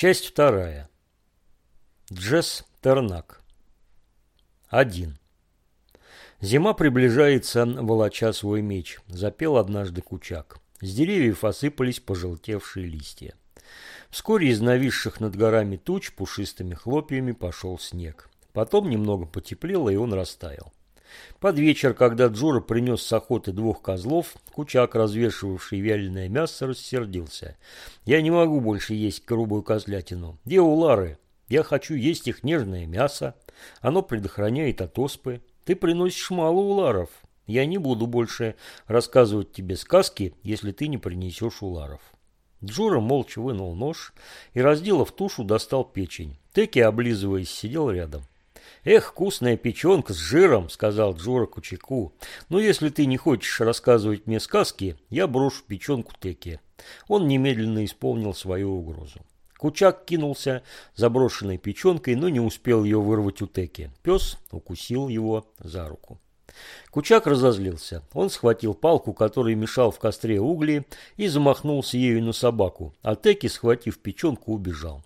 Часть вторая. Джесс Тернак. Один. Зима приближается, волоча свой меч. Запел однажды кучак. С деревьев осыпались пожелтевшие листья. Вскоре из нависших над горами туч пушистыми хлопьями пошел снег. Потом немного потеплело, и он растаял. Под вечер, когда Джура принес с охоты двух козлов, Кучак, развешивавший вяленое мясо, рассердился. «Я не могу больше есть грубую козлятину. Где улары? Я хочу есть их нежное мясо. Оно предохраняет от оспы. Ты приносишь мало уларов. Я не буду больше рассказывать тебе сказки, если ты не принесешь уларов». Джура молча вынул нож и, разделав тушу, достал печень. Теки, облизываясь, сидел рядом. «Эх, вкусная печенка с жиром», — сказал Джора Кучаку. «Но если ты не хочешь рассказывать мне сказки, я брошу печенку Теке». Он немедленно исполнил свою угрозу. Кучак кинулся за брошенной печенкой, но не успел ее вырвать у Теки. Пес укусил его за руку. Кучак разозлился. Он схватил палку, которая мешал в костре угли, и замахнулся ею на собаку, а Теки, схватив печенку, убежал.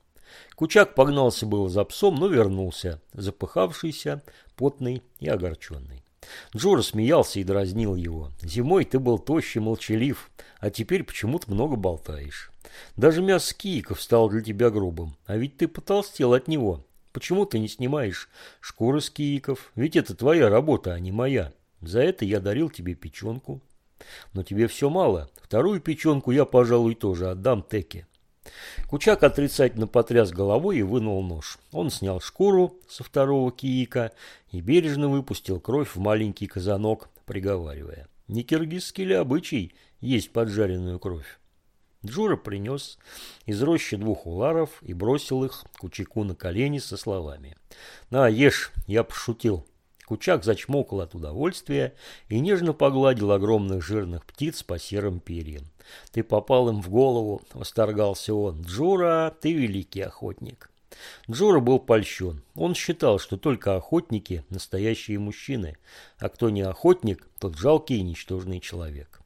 Кучак погнался было за псом, но вернулся, запыхавшийся, потный и огорченный. Джора смеялся и дразнил его. «Зимой ты был тощий, молчалив, а теперь почему-то много болтаешь. Даже мясо кииков стало для тебя грубым, а ведь ты потолстел от него. Почему ты не снимаешь шкуры с кииков? Ведь это твоя работа, а не моя. За это я дарил тебе печенку. Но тебе все мало. Вторую печенку я, пожалуй, тоже отдам Теке. Кучак отрицательно потряс головой и вынул нож. Он снял шкуру со второго киика и бережно выпустил кровь в маленький казанок, приговаривая. Не киргизский ли обычай есть поджаренную кровь? Джура принес из рощи двух уларов и бросил их Кучаку на колени со словами. «На, ешь, я пошутил». Кучак зачмокал от удовольствия и нежно погладил огромных жирных птиц по серым перьям. «Ты попал им в голову», — восторгался он. «Джура, ты великий охотник». Джура был польщен. Он считал, что только охотники – настоящие мужчины, а кто не охотник, тот жалкий и ничтожный человек.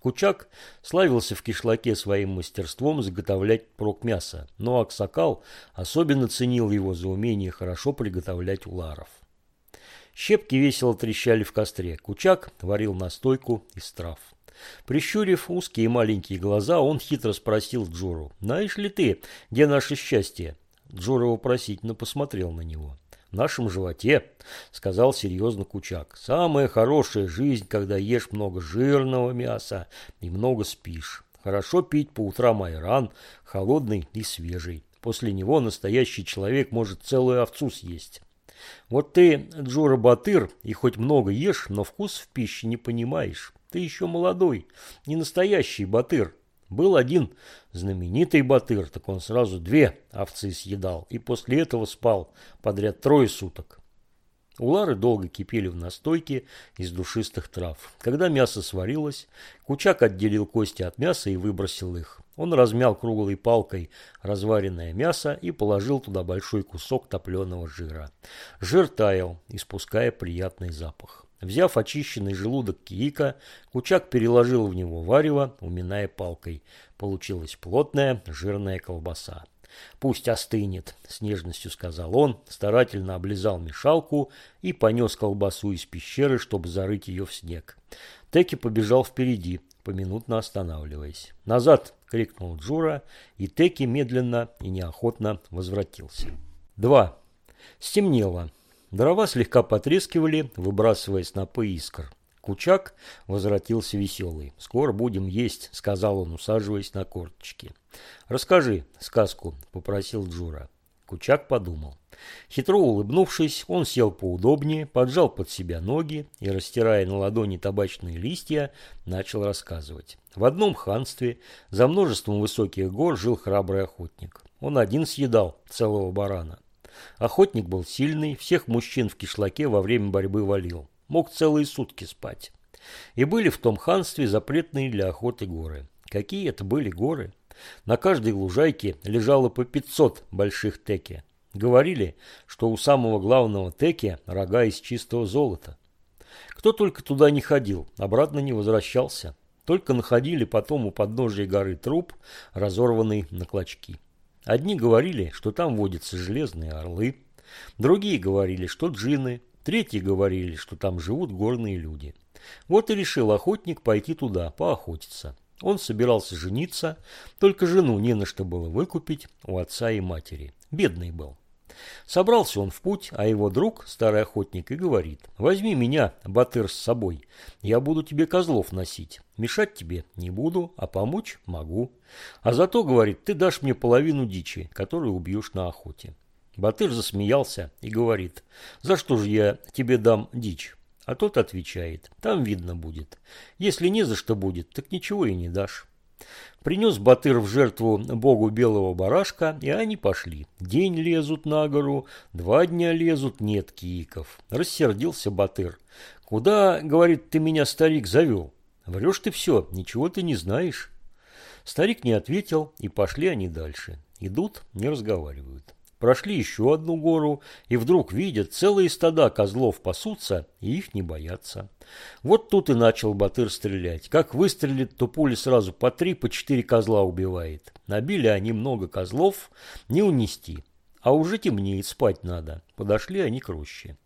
Кучак славился в кишлаке своим мастерством заготовлять прок мяса, но Аксакал особенно ценил его за умение хорошо приготовлять уларов. Щепки весело трещали в костре. Кучак варил настойку из трав. Прищурив узкие маленькие глаза, он хитро спросил Джору, «Знаешь ли ты, где наше счастье?» Джора вопросительно посмотрел на него. «В нашем животе», — сказал серьезно Кучак. «Самая хорошая жизнь, когда ешь много жирного мяса и много спишь. Хорошо пить по утрам айран, холодный и свежий. После него настоящий человек может целую овцу съесть». Вот ты, Джора Батыр, и хоть много ешь, но вкус в пище не понимаешь. Ты еще молодой, не настоящий Батыр. Был один знаменитый Батыр, так он сразу две овцы съедал, и после этого спал подряд трое суток. Улары долго кипели в настойке из душистых трав. Когда мясо сварилось, Кучак отделил кости от мяса и выбросил их. Он размял круглой палкой разваренное мясо и положил туда большой кусок топленого жира. Жир таял, испуская приятный запах. Взяв очищенный желудок киика, Кучак переложил в него варево, уминая палкой. Получилась плотная жирная колбаса. «Пусть остынет», — с нежностью сказал он, старательно облизал мешалку и понес колбасу из пещеры, чтобы зарыть ее в снег. Теки побежал впереди, поминутно останавливаясь. «Назад!» — крикнул Джура, и Теки медленно и неохотно возвратился. Два. Стемнело. Дрова слегка потрескивали, выбрасывая снопы искр. Кучак возвратился веселый. «Скоро будем есть», — сказал он, усаживаясь на корточки. «Расскажи сказку», — попросил Джура. Кучак подумал. Хитро улыбнувшись, он сел поудобнее, поджал под себя ноги и, растирая на ладони табачные листья, начал рассказывать. В одном ханстве за множеством высоких гор жил храбрый охотник. Он один съедал целого барана. Охотник был сильный, всех мужчин в кишлаке во время борьбы валил. Мог целые сутки спать. И были в том ханстве запретные для охоты горы. Какие это были горы? На каждой лужайке лежало по 500 больших теки. Говорили, что у самого главного теки рога из чистого золота. Кто только туда не ходил, обратно не возвращался. Только находили потом у подножия горы труп, разорванный на клочки. Одни говорили, что там водятся железные орлы, другие говорили, что джинны, третьи говорили, что там живут горные люди. Вот и решил охотник пойти туда, поохотиться. Он собирался жениться, только жену не на что было выкупить у отца и матери. Бедный был. Собрался он в путь, а его друг, старый охотник, и говорит, «Возьми меня, Батыр, с собой, я буду тебе козлов носить, мешать тебе не буду, а помочь могу. А зато, говорит, ты дашь мне половину дичи, которую убьешь на охоте». Батыр засмеялся и говорит, «За что же я тебе дам дичь?» А тот отвечает, «Там видно будет. Если не за что будет, так ничего и не дашь». Принес Батыр в жертву богу белого барашка, и они пошли. День лезут на гору, два дня лезут, нет кииков. Рассердился Батыр. «Куда, — говорит, — ты меня, старик, завел? Врешь ты все, ничего ты не знаешь». Старик не ответил, и пошли они дальше. Идут, не разговаривают. Прошли еще одну гору, и вдруг видят, целые стада козлов пасутся, и их не боятся. Вот тут и начал Батыр стрелять. Как выстрелит, то пули сразу по три, по четыре козла убивает. Набили они много козлов, не унести. А уже темнеет, спать надо. Подошли они к роще.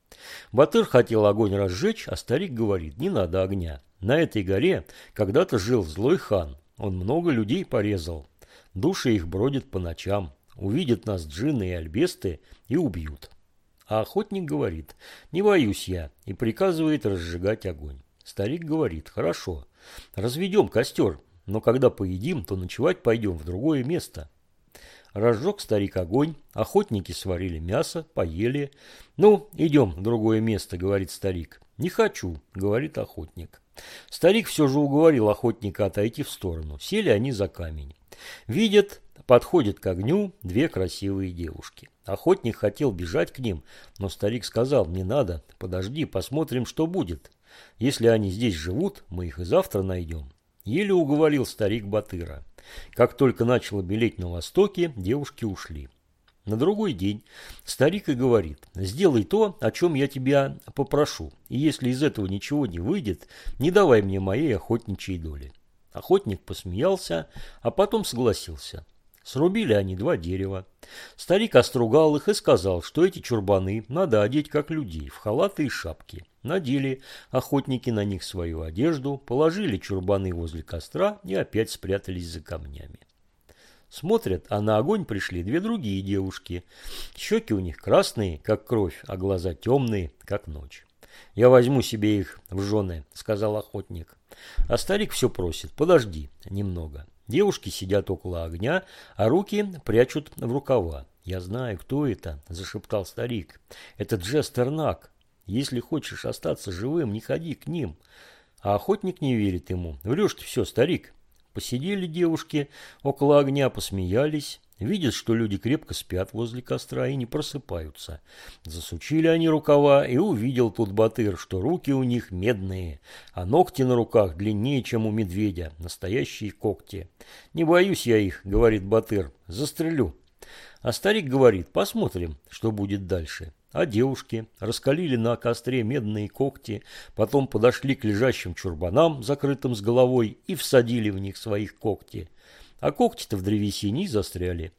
Батыр хотел огонь разжечь, а старик говорит, не надо огня. На этой горе когда-то жил злой хан. Он много людей порезал. Души их бродят по ночам. Увидят нас джинны и альбесты и убьют. А охотник говорит, не боюсь я, и приказывает разжигать огонь. Старик говорит, хорошо, разведем костер, но когда поедим, то ночевать пойдем в другое место. Разжег старик огонь, охотники сварили мясо, поели. «Ну, идем в другое место», — говорит старик. «Не хочу», — говорит охотник. Старик все же уговорил охотника отойти в сторону. Сели они за камень. Видят, Подходят к огню две красивые девушки. Охотник хотел бежать к ним, но старик сказал, не надо, подожди, посмотрим, что будет. Если они здесь живут, мы их и завтра найдем. Еле уговорил старик Батыра. Как только начало белеть на востоке, девушки ушли. На другой день старик и говорит, сделай то, о чем я тебя попрошу, и если из этого ничего не выйдет, не давай мне моей охотничьей доли. Охотник посмеялся, а потом согласился. Срубили они два дерева. Старик остругал их и сказал, что эти чурбаны надо одеть как людей, в халаты и шапки. Надели охотники на них свою одежду, положили чурбаны возле костра и опять спрятались за камнями. Смотрят, а на огонь пришли две другие девушки. Щеки у них красные, как кровь, а глаза темные, как ночь. «Я возьму себе их в жены», — сказал охотник. А старик все просит, подожди немного. Девушки сидят около огня, а руки прячут в рукава. «Я знаю, кто это», – зашептал старик. «Это Джестернак. Если хочешь остаться живым, не ходи к ним». А охотник не верит ему. «Врешь ты все, старик». Посидели девушки около огня, посмеялись. Видят, что люди крепко спят возле костра и не просыпаются. Засучили они рукава, и увидел тут Батыр, что руки у них медные, а ногти на руках длиннее, чем у медведя, настоящие когти. «Не боюсь я их», — говорит Батыр, — «застрелю». А старик говорит, посмотрим, что будет дальше. А девушки раскалили на костре медные когти, потом подошли к лежащим чурбанам, закрытым с головой, и всадили в них своих когти а когти-то в древесине застряли.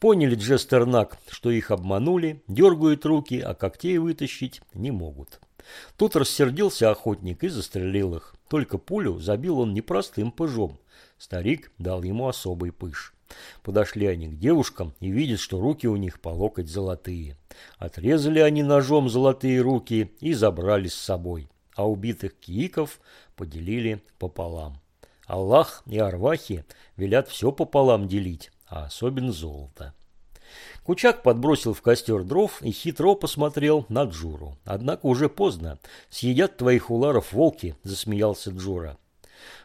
Поняли Джестернак, что их обманули, дергают руки, а когтей вытащить не могут. Тут рассердился охотник и застрелил их. Только пулю забил он непростым пыжом. Старик дал ему особый пыж. Подошли они к девушкам и видят, что руки у них по локоть золотые. Отрезали они ножом золотые руки и забрали с собой, а убитых кииков поделили пополам. Аллах и Арвахи велят все пополам делить, а особенно золото. Кучак подбросил в костер дров и хитро посмотрел на Джуру. Однако уже поздно. Съедят твоих уларов волки, засмеялся Джура.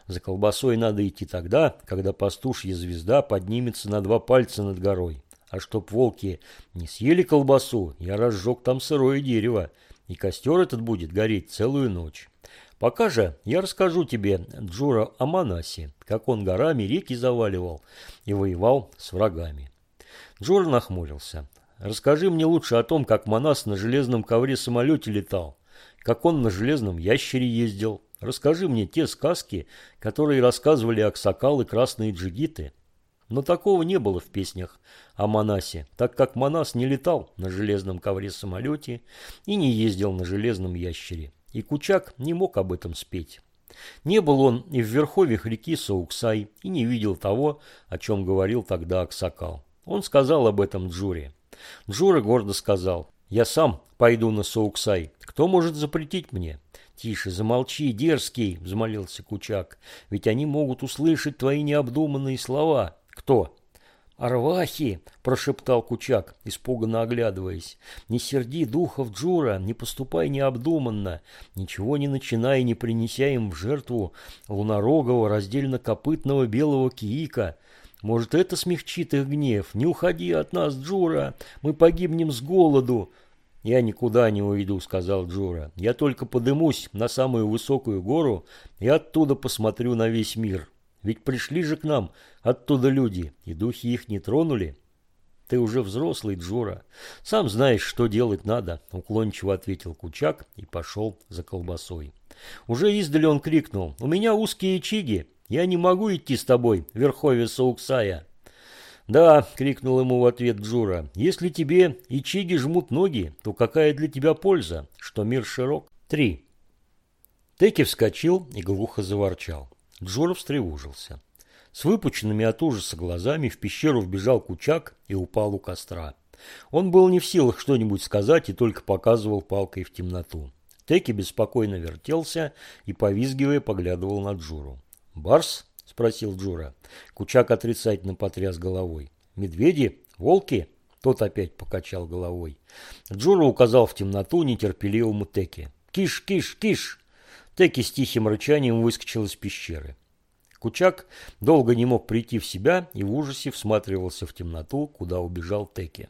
За колбасой надо идти тогда, когда пастушья звезда поднимется на два пальца над горой. А чтоб волки не съели колбасу, я разжег там сырое дерево, и костер этот будет гореть целую ночь. Пока же я расскажу тебе, Джура, Манасе, как он горами реки заваливал и воевал с врагами. Джура нахмурился. Расскажи мне лучше о том, как Манас на железном ковре-самолете летал, как он на железном ящере ездил. Расскажи мне те сказки, которые рассказывали Аксакал и красные джигиты. Но такого не было в песнях о Манасе, так как Манас не летал на железном ковре-самолете и не ездил на железном ящере. И Кучак не мог об этом спеть. Не был он и в верховьях реки Сауксай и не видел того, о чем говорил тогда Аксакал. Он сказал об этом Джуре. Джура гордо сказал, «Я сам пойду на Сауксай. Кто может запретить мне?» «Тише, замолчи, дерзкий!» – взмолился Кучак. «Ведь они могут услышать твои необдуманные слова». «Кто?» «Арвахи!» – прошептал Кучак, испуганно оглядываясь. «Не серди духов Джура, не поступай необдуманно, ничего не начинай, не принеся им в жертву лунорогого, раздельно-копытного белого киика. Может, это смягчит их гнев? Не уходи от нас, Джура, мы погибнем с голоду!» «Я никуда не уйду», — сказал Джура. «Я только подымусь на самую высокую гору и оттуда посмотрю на весь мир». Ведь пришли же к нам оттуда люди, и духи их не тронули. Ты уже взрослый, Джура. Сам знаешь, что делать надо, уклончиво ответил Кучак и пошел за колбасой. Уже издали он крикнул. У меня узкие чиги. Я не могу идти с тобой, верхове Сауксая. «Да», — крикнул ему в ответ Джура, — «если тебе и чиги жмут ноги, то какая для тебя польза, что мир широк?» Три. Теки вскочил и глухо заворчал. Джора встревожился. С выпученными от ужаса глазами в пещеру вбежал Кучак и упал у костра. Он был не в силах что-нибудь сказать и только показывал палкой в темноту. Теки беспокойно вертелся и, повизгивая, поглядывал на Джуру. «Барс?» – спросил Джура. Кучак отрицательно потряс головой. «Медведи? Волки?» Тот опять покачал головой. Джура указал в темноту нетерпеливому Теки. «Киш, киш, киш!» Теки с тихим рычанием выскочил из пещеры. Кучак долго не мог прийти в себя и в ужасе всматривался в темноту, куда убежал Теки.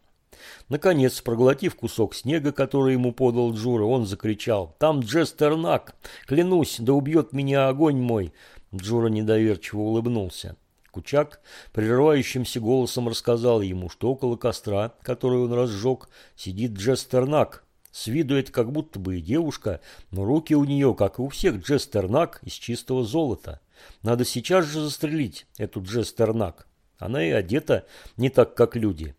Наконец, проглотив кусок снега, который ему подал Джура, он закричал «Там Джестернак! Клянусь, да убьет меня огонь мой!» Джура недоверчиво улыбнулся. Кучак прерывающимся голосом рассказал ему, что около костра, который он разжег, сидит Джестернак, с виду это как будто бы и девушка, но руки у нее, как и у всех Джестернак, из чистого золота. Надо сейчас же застрелить эту Джестернак. Она и одета не так, как люди.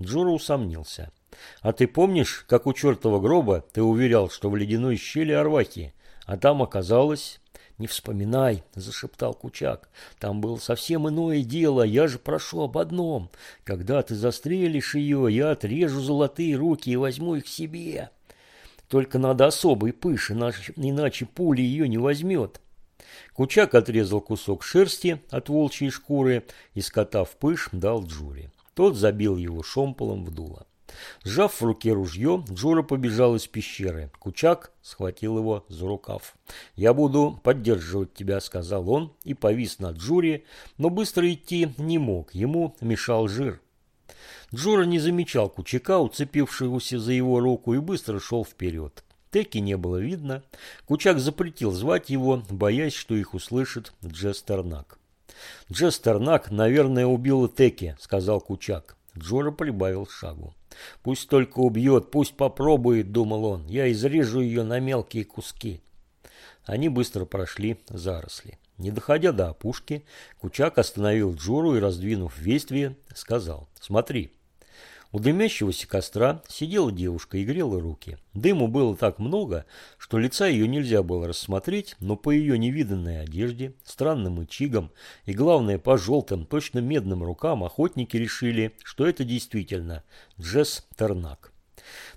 Джура усомнился. А ты помнишь, как у чертова гроба ты уверял, что в ледяной щели Арвахи, а там оказалось... «Не вспоминай», – зашептал Кучак. «Там было совсем иное дело. Я же прошу об одном. Когда ты застрелишь ее, я отрежу золотые руки и возьму их себе. Только надо особый пыш, иначе, иначе пули ее не возьмет». Кучак отрезал кусок шерсти от волчьей шкуры и, скотав пыш, дал Джуре. Тот забил его шомполом в дуло. Сжав в руке ружье, Джура побежал из пещеры. Кучак схватил его за рукав. «Я буду поддерживать тебя», — сказал он, и повис на Джуре, но быстро идти не мог, ему мешал жир. Джура не замечал Кучака, уцепившегося за его руку, и быстро шел вперед. Теки не было видно. Кучак запретил звать его, боясь, что их услышит Джестернак. «Джестернак, наверное, убил Теки», — сказал Кучак. Джора прибавил шагу. «Пусть только убьет, пусть попробует», — думал он. «Я изрежу ее на мелкие куски». Они быстро прошли заросли. Не доходя до опушки, Кучак остановил Джуру и, раздвинув вествие, сказал «Смотри». У дымящегося костра сидела девушка и грела руки. Дыму было так много, что лица ее нельзя было рассмотреть, но по ее невиданной одежде, странным ичигам и, главное, по желтым, точно медным рукам охотники решили, что это действительно Джесс Тернак.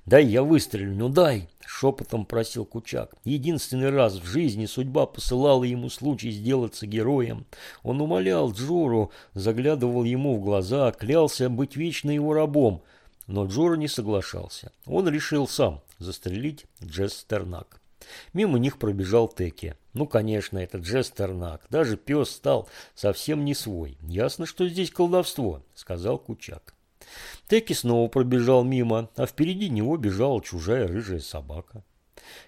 «Дай я выстрелю, ну дай!» – шепотом просил Кучак. Единственный раз в жизни судьба посылала ему случай сделаться героем. Он умолял Джору, заглядывал ему в глаза, клялся быть вечно его рабом. Но Джора не соглашался. Он решил сам застрелить Джесс Тернак. Мимо них пробежал Теки. Ну, конечно, это Джесс Тернак. Даже пес стал совсем не свой. Ясно, что здесь колдовство, сказал Кучак. Теки снова пробежал мимо, а впереди него бежала чужая рыжая собака.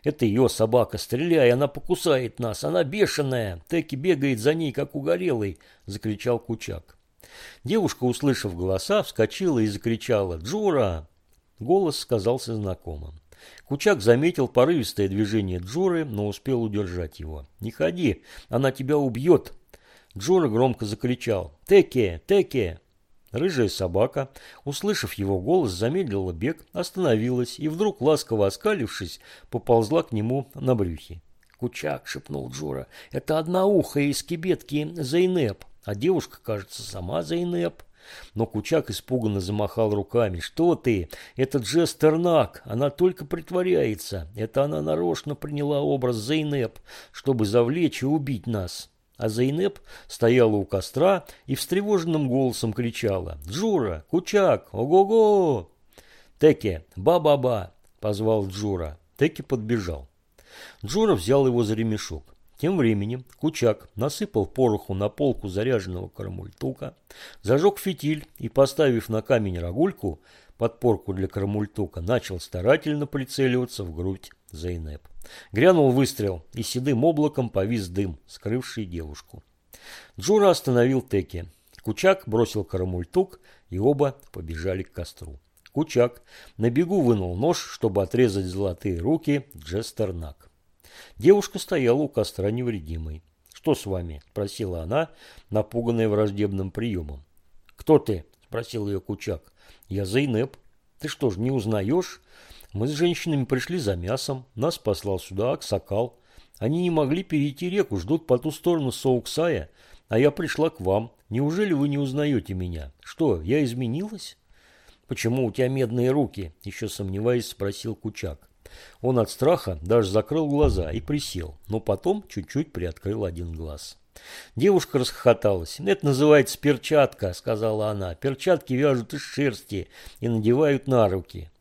Это ее собака, стреляй, она покусает нас, она бешеная. Теки бегает за ней, как угорелый, закричал Кучак. Девушка, услышав голоса, вскочила и закричала «Джура!». Голос сказался знакомым. Кучак заметил порывистое движение Джуры, но успел удержать его. «Не ходи, она тебя убьет!» Джора громко закричал «Теке! Теке!». Рыжая собака, услышав его голос, замедлила бег, остановилась и вдруг, ласково оскалившись, поползла к нему на брюхе. «Кучак!» — шепнул Джора. «Это одноухая из кибетки Зайнеп, а девушка, кажется, сама Зайнеп». Но Кучак испуганно замахал руками. «Что ты? Это Джесс Тернак. Она только притворяется. Это она нарочно приняла образ Зайнеп, чтобы завлечь и убить нас». А Зайнеп стояла у костра и встревоженным голосом кричала «Джура! Кучак! Ого-го!» «Теке! Ба-ба-ба!» – позвал Джура. Теке подбежал. Джура взял его за ремешок. Тем временем Кучак насыпал пороху на полку заряженного карамультука, зажег фитиль и, поставив на камень рогульку, подпорку для карамультука, начал старательно прицеливаться в грудь Зайнеп. Грянул выстрел, и седым облаком повис дым, скрывший девушку. Джура остановил Теки. Кучак бросил карамультук, и оба побежали к костру. Кучак на бегу вынул нож, чтобы отрезать золотые руки Джестернак. Девушка стояла у костра невредимой. «Что с вами?» – спросила она, напуганная враждебным приемом. «Кто ты?» – спросил ее Кучак. «Я Зайнеп. Ты что ж, не узнаешь?» Мы с женщинами пришли за мясом, нас послал сюда Аксакал. Они не могли перейти реку, ждут по ту сторону Соуксая, а я пришла к вам. Неужели вы не узнаете меня? Что, я изменилась? Почему у тебя медные руки? Еще сомневаясь, спросил Кучак. Он от страха даже закрыл глаза и присел, но потом чуть-чуть приоткрыл один глаз. Девушка расхохоталась. «Это называется перчатка», — сказала она. «Перчатки вяжут из шерсти и надевают на руки.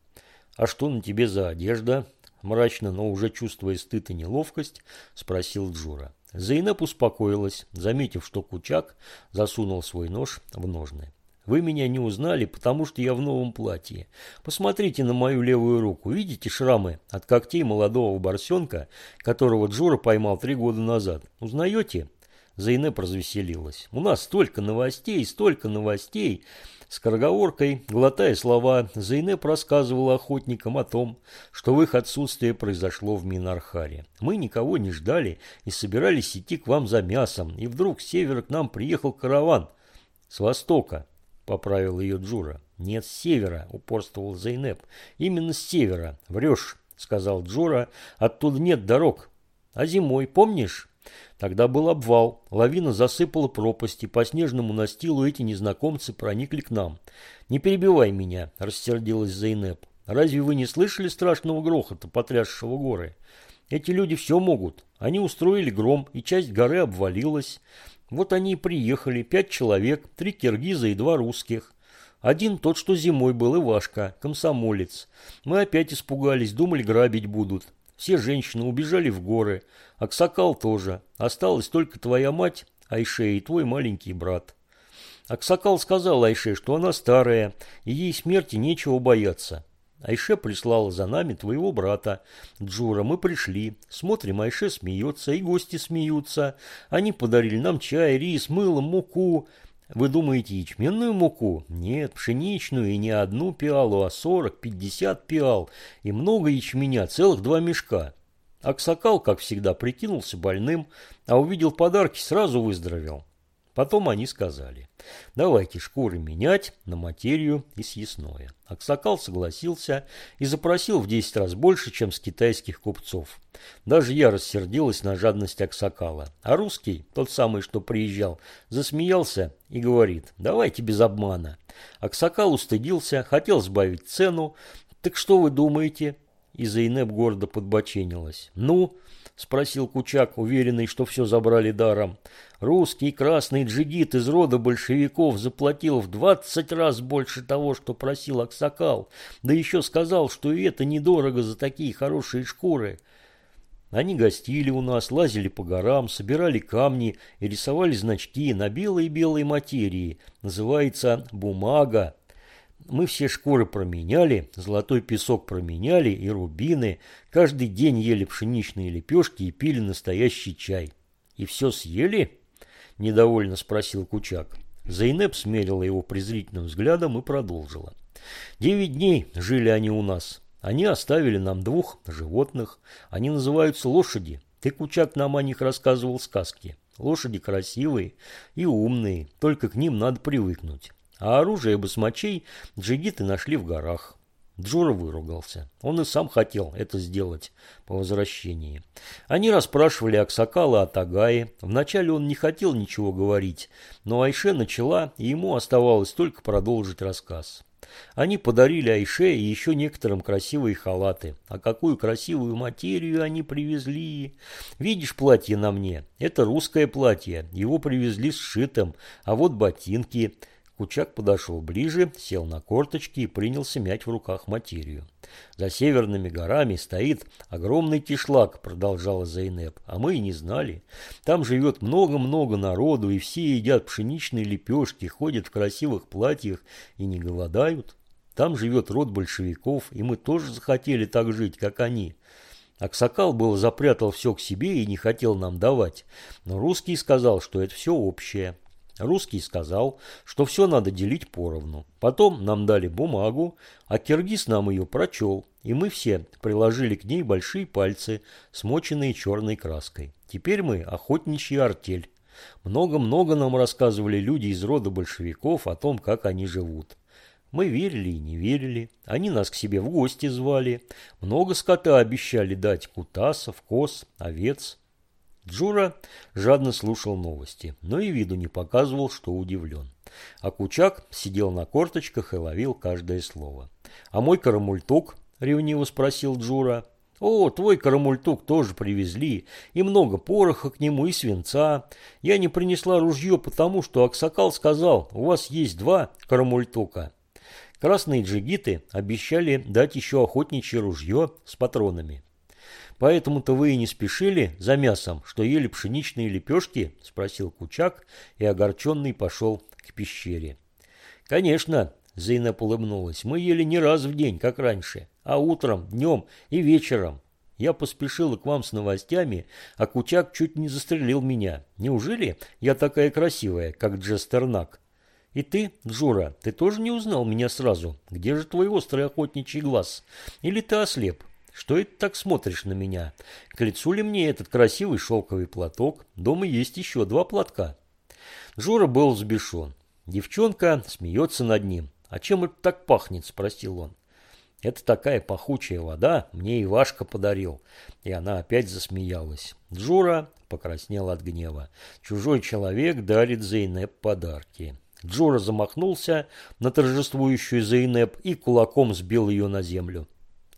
«А что на тебе за одежда?» Мрачно, но уже чувствуя стыд и неловкость, спросил Джура. Зейнеп успокоилась, заметив, что Кучак засунул свой нож в ножны. «Вы меня не узнали, потому что я в новом платье. Посмотрите на мою левую руку. Видите шрамы от когтей молодого борсенка, которого Джура поймал три года назад? Узнаете?» Зейнеп развеселилась. «У нас столько новостей, столько новостей!» Скороговоркой, глотая слова, Зейнеп рассказывала охотникам о том, что в их отсутствие произошло в Минархаре. Мы никого не ждали и собирались идти к вам за мясом, и вдруг с севера к нам приехал караван. С востока, поправил ее Джура. Нет, с севера, упорствовал Зейнеп. Именно с севера. Врешь, сказал Джура, оттуда нет дорог. А зимой, помнишь? Тогда был обвал, лавина засыпала пропасть, и по снежному настилу эти незнакомцы проникли к нам. «Не перебивай меня», – рассердилась Зейнеп. «Разве вы не слышали страшного грохота, потрясшего горы? Эти люди все могут. Они устроили гром, и часть горы обвалилась. Вот они и приехали, пять человек, три киргиза и два русских». Один тот, что зимой был, Ивашка, комсомолец. Мы опять испугались, думали, грабить будут. Все женщины убежали в горы. Аксакал тоже. Осталась только твоя мать, Айше, и твой маленький брат. Аксакал сказал Айше, что она старая, и ей смерти нечего бояться. Айше прислала за нами твоего брата. Джура, мы пришли. Смотрим, Айше смеется, и гости смеются. Они подарили нам чай, рис, мыло, муку. Вы думаете, ячменную муку? Нет, пшеничную и не одну пиалу, а сорок, пятьдесят пиал. И много ячменя, целых два мешка. Аксакал, как всегда, прикинулся больным, а увидел подарки, сразу выздоровел. Потом они сказали, давайте шкуры менять на материю и съестное. Аксакал согласился и запросил в 10 раз больше, чем с китайских купцов. Даже я рассердилась на жадность Аксакала. А русский, тот самый, что приезжал, засмеялся и говорит, давайте без обмана. Аксакал устыдился, хотел сбавить цену. Так что вы думаете? И Зайнеп гордо подбоченилась. Ну, – спросил Кучак, уверенный, что все забрали даром. «Русский красный джигит из рода большевиков заплатил в двадцать раз больше того, что просил Аксакал, да еще сказал, что и это недорого за такие хорошие шкуры». Они гостили у нас, лазили по горам, собирали камни и рисовали значки на белой-белой материи. Называется «бумага». Мы все шкуры променяли, золотой песок променяли и рубины. Каждый день ели пшеничные лепешки и пили настоящий чай. И все съели? Недовольно спросил Кучак. Зайнеп смерила его презрительным взглядом и продолжила. Девять дней жили они у нас. Они оставили нам двух животных. Они называются лошади. Ты, Кучак, нам о них рассказывал сказки. Лошади красивые и умные, только к ним надо привыкнуть. А оружие басмачей джигиты нашли в горах. Джура выругался. Он и сам хотел это сделать по возвращении. Они расспрашивали Аксакала о Тагае. Вначале он не хотел ничего говорить, но Айше начала, и ему оставалось только продолжить рассказ. Они подарили Айше и еще некоторым красивые халаты. А какую красивую материю они привезли. Видишь платье на мне? Это русское платье. Его привезли сшитым. А вот ботинки. Кучак подошел ближе, сел на корточки и принялся мять в руках материю. «За северными горами стоит огромный кишлак», — продолжала Зайнеп, — «а мы и не знали. Там живет много-много народу, и все едят пшеничные лепешки, ходят в красивых платьях и не голодают. Там живет род большевиков, и мы тоже захотели так жить, как они». Аксакал был запрятал все к себе и не хотел нам давать, но русский сказал, что это все общее. Русский сказал, что все надо делить поровну. Потом нам дали бумагу, а киргиз нам ее прочел, и мы все приложили к ней большие пальцы, смоченные черной краской. Теперь мы охотничья артель. Много-много нам рассказывали люди из рода большевиков о том, как они живут. Мы верили и не верили. Они нас к себе в гости звали. Много скота обещали дать кутасов, коз, овец. Джура жадно слушал новости, но и виду не показывал, что удивлен. А Кучак сидел на корточках и ловил каждое слово. «А мой карамультук?» – ревниво спросил Джура. «О, твой карамультук тоже привезли, и много пороха к нему, и свинца. Я не принесла ружье, потому что Аксакал сказал, у вас есть два карамультука». Красные джигиты обещали дать еще охотничье ружье с патронами. Поэтому-то вы и не спешили за мясом, что ели пшеничные лепешки?» – спросил Кучак и огорченный пошел к пещере. «Конечно», – Зейнеп улыбнулась, – «мы ели не раз в день, как раньше, а утром, днем и вечером. Я поспешила к вам с новостями, а Кучак чуть не застрелил меня. Неужели я такая красивая, как Джестернак? И ты, Джура, ты тоже не узнал меня сразу? Где же твой острый охотничий глаз? Или ты ослеп?» Что это так смотришь на меня? К лицу ли мне этот красивый шелковый платок? Дома есть еще два платка. Жора был взбешен. Девчонка смеется над ним. «А чем это так пахнет?» – спросил он. «Это такая пахучая вода, мне Ивашка подарил». И она опять засмеялась. Джура покраснел от гнева. Чужой человек дарит Зейнеп подарки. Джура замахнулся на торжествующую Зейнеп и кулаком сбил ее на землю.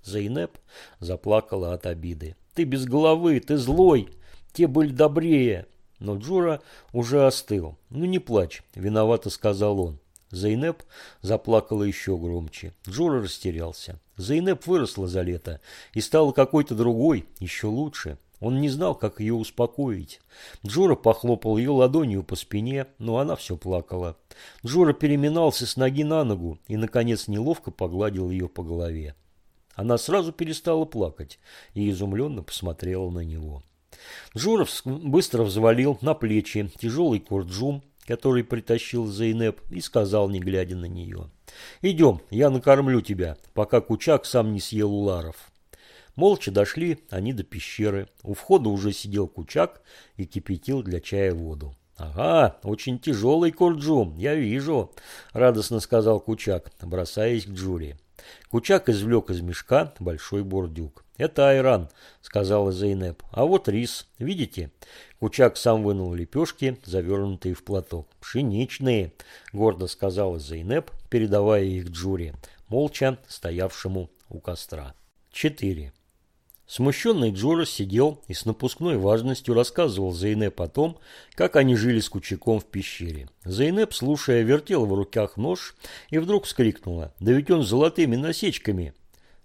Зайнеп заплакала от обиды. «Ты без головы, ты злой, те были добрее». Но Джура уже остыл. «Ну не плачь», – виновато сказал он. Зайнеп заплакала еще громче. Джура растерялся. Зайнеп выросла за лето и стала какой-то другой, еще лучше. Он не знал, как ее успокоить. Джура похлопал ее ладонью по спине, но она все плакала. Джура переминался с ноги на ногу и, наконец, неловко погладил ее по голове. Она сразу перестала плакать и изумленно посмотрела на него. Журов быстро взвалил на плечи тяжелый курджум, который притащил Зейнеп, и сказал, не глядя на нее. «Идем, я накормлю тебя, пока Кучак сам не съел уларов». Молча дошли они до пещеры. У входа уже сидел Кучак и кипятил для чая воду. «Ага, очень тяжелый курджум, я вижу», – радостно сказал Кучак, бросаясь к Джури. Кучак извлек из мешка большой бурдюк. «Это айран», — сказала Зейнеп. «А вот рис. Видите?» Кучак сам вынул лепешки, завернутые в платок. «Пшеничные», — гордо сказала Зейнеп, передавая их Джуре, молча стоявшему у костра. Четыре. Смущенный Джора сидел и с напускной важностью рассказывал Зейнеп о том, как они жили с Кучаком в пещере. Зейнеп, слушая, вертела в руках нож и вдруг вскрикнула. «Да ведь он золотыми насечками!»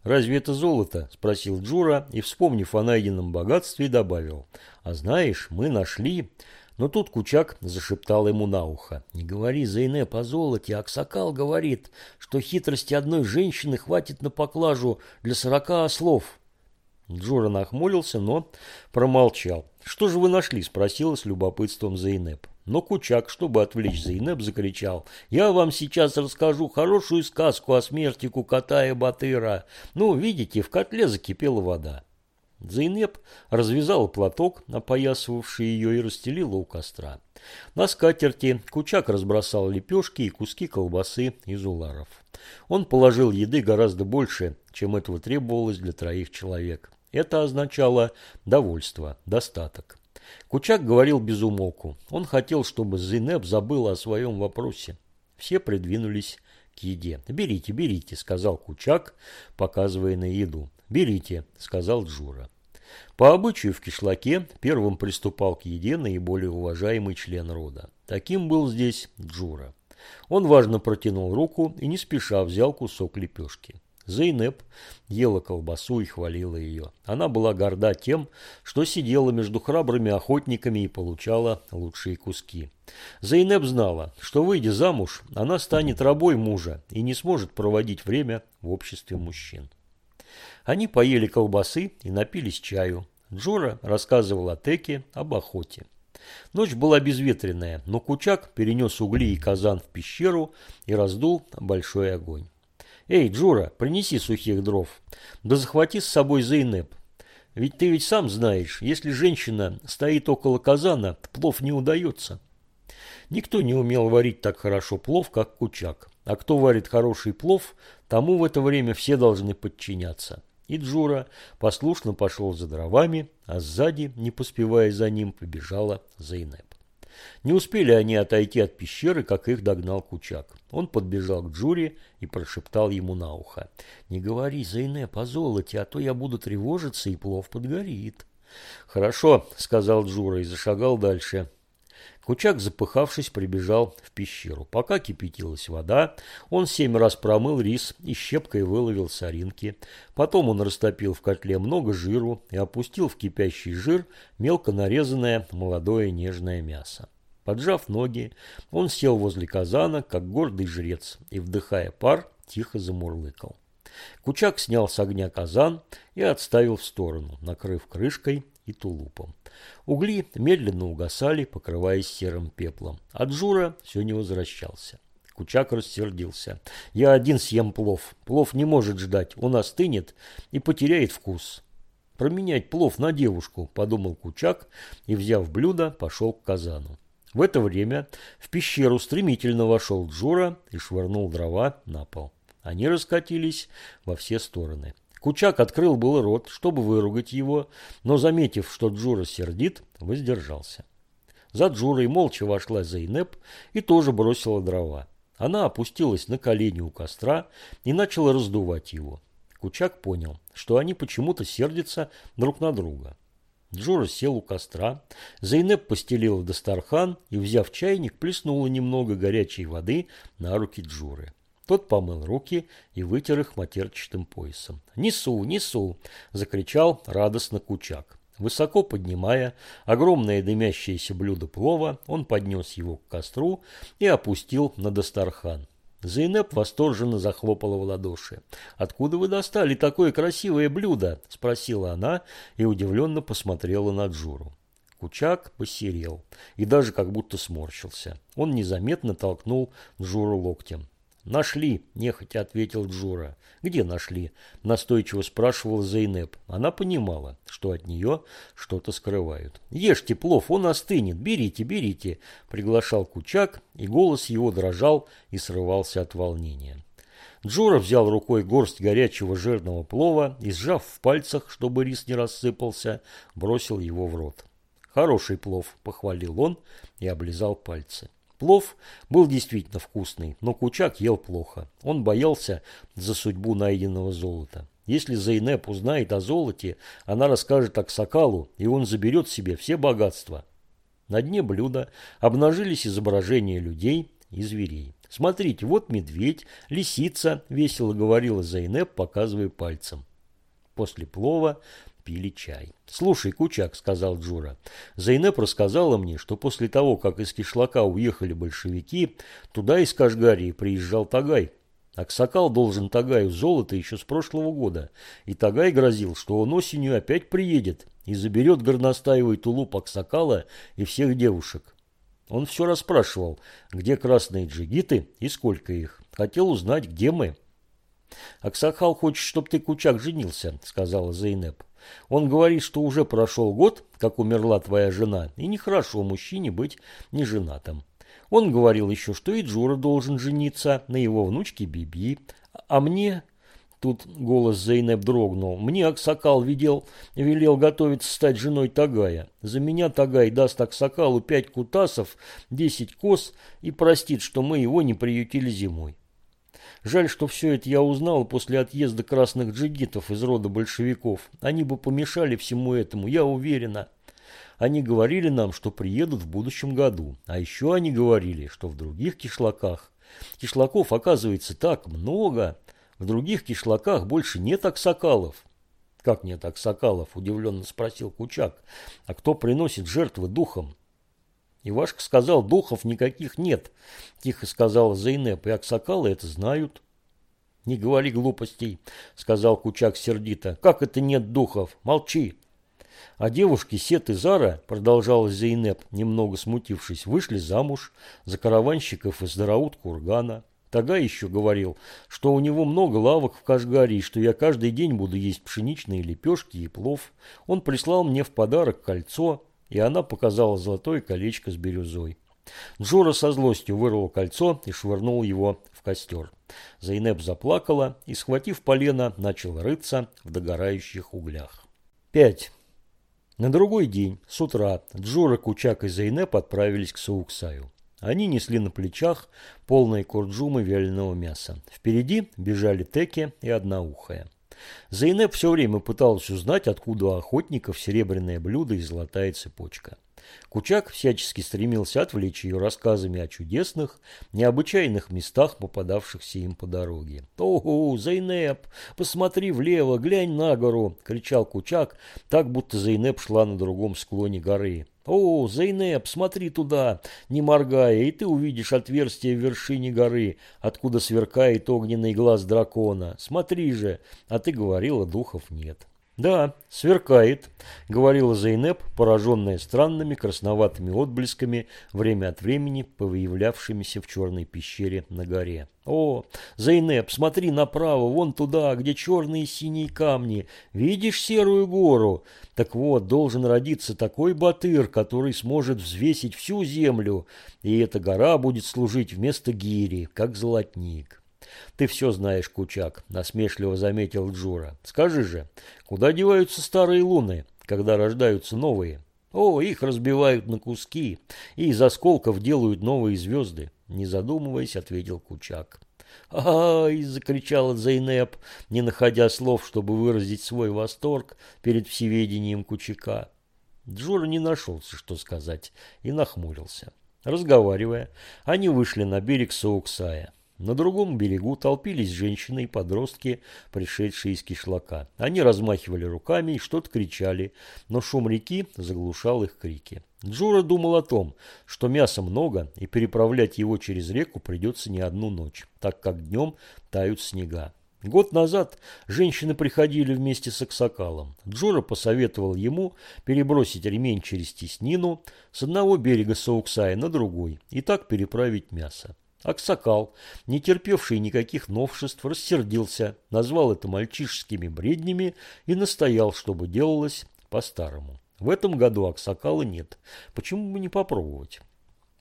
«Разве это золото?» – спросил Джура и, вспомнив о найденном богатстве, добавил. «А знаешь, мы нашли...» Но тут Кучак зашептал ему на ухо. «Не говори, Зейнеп, о золоте. Аксакал говорит, что хитрости одной женщины хватит на поклажу для сорока ослов». Джора нахмурился, но промолчал. «Что же вы нашли?» – спросила с любопытством Зейнеп. Но Кучак, чтобы отвлечь Зейнеп, закричал. «Я вам сейчас расскажу хорошую сказку о смерти Кукатая Батыра. Ну, видите, в котле закипела вода». Зайнеп развязала платок, опоясывавший ее, и расстелила у костра. На скатерти Кучак разбросал лепешки и куски колбасы из уларов. Он положил еды гораздо больше, чем этого требовалось для троих человек. Это означало довольство, достаток. Кучак говорил без умолку. Он хотел, чтобы Зейнеп забыла о своем вопросе. Все придвинулись к еде. «Берите, берите», – сказал Кучак, показывая на еду. «Берите», – сказал Джура. По обычаю в кишлаке первым приступал к еде наиболее уважаемый член рода. Таким был здесь Джура. Он важно протянул руку и не спеша взял кусок лепешки. Зейнеп ела колбасу и хвалила ее. Она была горда тем, что сидела между храбрыми охотниками и получала лучшие куски. Зейнеп знала, что, выйдя замуж, она станет рабой мужа и не сможет проводить время в обществе мужчин. Они поели колбасы и напились чаю. Джора рассказывал о Теке, об охоте. Ночь была безветренная, но Кучак перенес угли и казан в пещеру и раздул большой огонь. «Эй, Джура, принеси сухих дров. Да захвати с собой Зейнеп. Ведь ты ведь сам знаешь, если женщина стоит около казана, плов не удается». Никто не умел варить так хорошо плов, как Кучак. А кто варит хороший плов, тому в это время все должны подчиняться. И Джура послушно пошел за дровами, а сзади, не поспевая за ним, побежала Зейнеп. Не успели они отойти от пещеры, как их догнал Кучак. Он подбежал к Джуре и прошептал ему на ухо. «Не говори, Зайнеп, о золоте, а то я буду тревожиться, и плов подгорит». «Хорошо», — сказал Джура и зашагал дальше. Кучак, запыхавшись, прибежал в пещеру. Пока кипятилась вода, он семь раз промыл рис и щепкой выловил соринки. Потом он растопил в котле много жиру и опустил в кипящий жир мелко нарезанное молодое нежное мясо. Поджав ноги, он сел возле казана, как гордый жрец, и, вдыхая пар, тихо замурлыкал. Кучак снял с огня казан и отставил в сторону, накрыв крышкой и тулупом. Угли медленно угасали, покрываясь серым пеплом. А Джура все не возвращался. Кучак рассердился. «Я один съем плов. Плов не может ждать. Он остынет и потеряет вкус». «Променять плов на девушку», – подумал Кучак и, взяв блюдо, пошел к казану. В это время в пещеру стремительно вошел Джура и швырнул дрова на пол. Они раскатились во все стороны. Кучак открыл был рот, чтобы выругать его, но, заметив, что Джура сердит, воздержался. За Джурой молча вошла Зейнеп и тоже бросила дрова. Она опустилась на колени у костра и начала раздувать его. Кучак понял, что они почему-то сердятся друг на друга. Джура сел у костра, Зейнеп постелила Дастархан и, взяв чайник, плеснула немного горячей воды на руки Джуры. Тот помыл руки и вытер их матерчатым поясом. «Несу, несу!» – закричал радостно Кучак. Высоко поднимая огромное дымящееся блюдо плова, он поднес его к костру и опустил на Дастархан. Зейнеп восторженно захлопала в ладоши. «Откуда вы достали такое красивое блюдо?» – спросила она и удивленно посмотрела на Джуру. Кучак посерел и даже как будто сморщился. Он незаметно толкнул Джуру локтем. «Нашли», – нехотя ответил Джура. «Где нашли?» – настойчиво спрашивала Зейнеп. Она понимала, что от нее что-то скрывают. «Ешьте плов, он остынет. Берите, берите», – приглашал Кучак, и голос его дрожал и срывался от волнения. Джура взял рукой горсть горячего жирного плова и, сжав в пальцах, чтобы рис не рассыпался, бросил его в рот. «Хороший плов», – похвалил он и облизал пальцы. Плов был действительно вкусный, но Кучак ел плохо. Он боялся за судьбу найденного золота. Если Зайнеп узнает о золоте, она расскажет Аксакалу, и он заберет себе все богатства. На дне блюда обнажились изображения людей и зверей. «Смотрите, вот медведь, лисица», – весело говорила Зайнеп, показывая пальцем. После плова пили чай. «Слушай, Кучак», — сказал Джура, — «Зайнеп рассказала мне, что после того, как из Кишлака уехали большевики, туда из Кашгарии приезжал Тагай. Аксакал должен Тагаю золото еще с прошлого года, и Тагай грозил, что он осенью опять приедет и заберет горностаевый тулуп Аксакала и всех девушек. Он все расспрашивал, где красные джигиты и сколько их. Хотел узнать, где мы». «Аксакал хочет, чтобы ты, Кучак, женился», — сказала Зайнеп. Он говорит, что уже прошел год, как умерла твоя жена, и нехорошо мужчине быть неженатым. Он говорил еще, что и Джура должен жениться на его внучке Биби, а мне Тут голос Зейнеп дрогнул. Мне Аксакал видел, велел готовиться стать женой Тагая. За меня Тагай даст Аксакалу пять кутасов, десять коз и простит, что мы его не приютили зимой. Жаль, что все это я узнал после отъезда красных джигитов из рода большевиков. Они бы помешали всему этому, я уверена. Они говорили нам, что приедут в будущем году. А еще они говорили, что в других кишлаках... Кишлаков, оказывается, так много... В других кишлаках больше нет аксакалов. Как нет аксакалов? Удивленно спросил Кучак. А кто приносит жертвы духом? Ивашка сказал, духов никаких нет, тихо сказала Зейнеп, и аксакалы это знают. Не говори глупостей, сказал Кучак сердито. Как это нет духов? Молчи. А девушки Сет и Зара, продолжала Зейнеп, немного смутившись, вышли замуж за караванщиков из Дараут-Кургана. Тага еще говорил, что у него много лавок в Кашгаре, и что я каждый день буду есть пшеничные лепешки и плов. Он прислал мне в подарок кольцо, и она показала золотое колечко с бирюзой. Джора со злостью вырвал кольцо и швырнул его в костер. Зайнеп заплакала и, схватив полено, начал рыться в догорающих углях. 5. На другой день, с утра, Джора, Кучак и Зайнеп отправились к Сауксаю. Они несли на плечах полные курджумы вяленого мяса. Впереди бежали теки и одноухая. Зайнеп все время пыталась узнать, откуда у охотников серебряное блюдо и золотая цепочка. Кучак всячески стремился отвлечь ее рассказами о чудесных, необычайных местах, попадавшихся им по дороге. «Ого, Зайнеп, посмотри влево, глянь на гору!» – кричал Кучак, так будто Зайнеп шла на другом склоне горы. «О, Зайнеп, смотри туда, не моргая, и ты увидишь отверстие в вершине горы, откуда сверкает огненный глаз дракона. Смотри же, а ты говорила, духов нет». «Да, сверкает», — говорила Зайнеп, пораженная странными красноватыми отблесками, время от времени появлявшимися в черной пещере на горе. «О, Зайнеп, смотри направо, вон туда, где черные и синие камни. Видишь серую гору? Так вот, должен родиться такой батыр, который сможет взвесить всю землю, и эта гора будет служить вместо гири, как золотник». «Ты все знаешь, Кучак», – насмешливо заметил Джура. «Скажи же, куда деваются старые луны, когда рождаются новые?» «О, их разбивают на куски, и из осколков делают новые звезды», – не задумываясь, ответил Кучак. «Ай!» – закричала Зайнеп, не находя слов, чтобы выразить свой восторг перед всеведением Кучака. Джура не нашелся, что сказать, и нахмурился. Разговаривая, они вышли на берег Сауксая. На другом берегу толпились женщины и подростки, пришедшие из кишлака. Они размахивали руками и что-то кричали, но шум реки заглушал их крики. Джура думал о том, что мяса много, и переправлять его через реку придется не одну ночь, так как днем тают снега. Год назад женщины приходили вместе с Аксакалом. Джура посоветовал ему перебросить ремень через теснину с одного берега Сауксая на другой и так переправить мясо. Аксакал, не терпевший никаких новшеств, рассердился, назвал это мальчишескими бреднями и настоял, чтобы делалось по-старому. В этом году Аксакала нет. Почему бы не попробовать?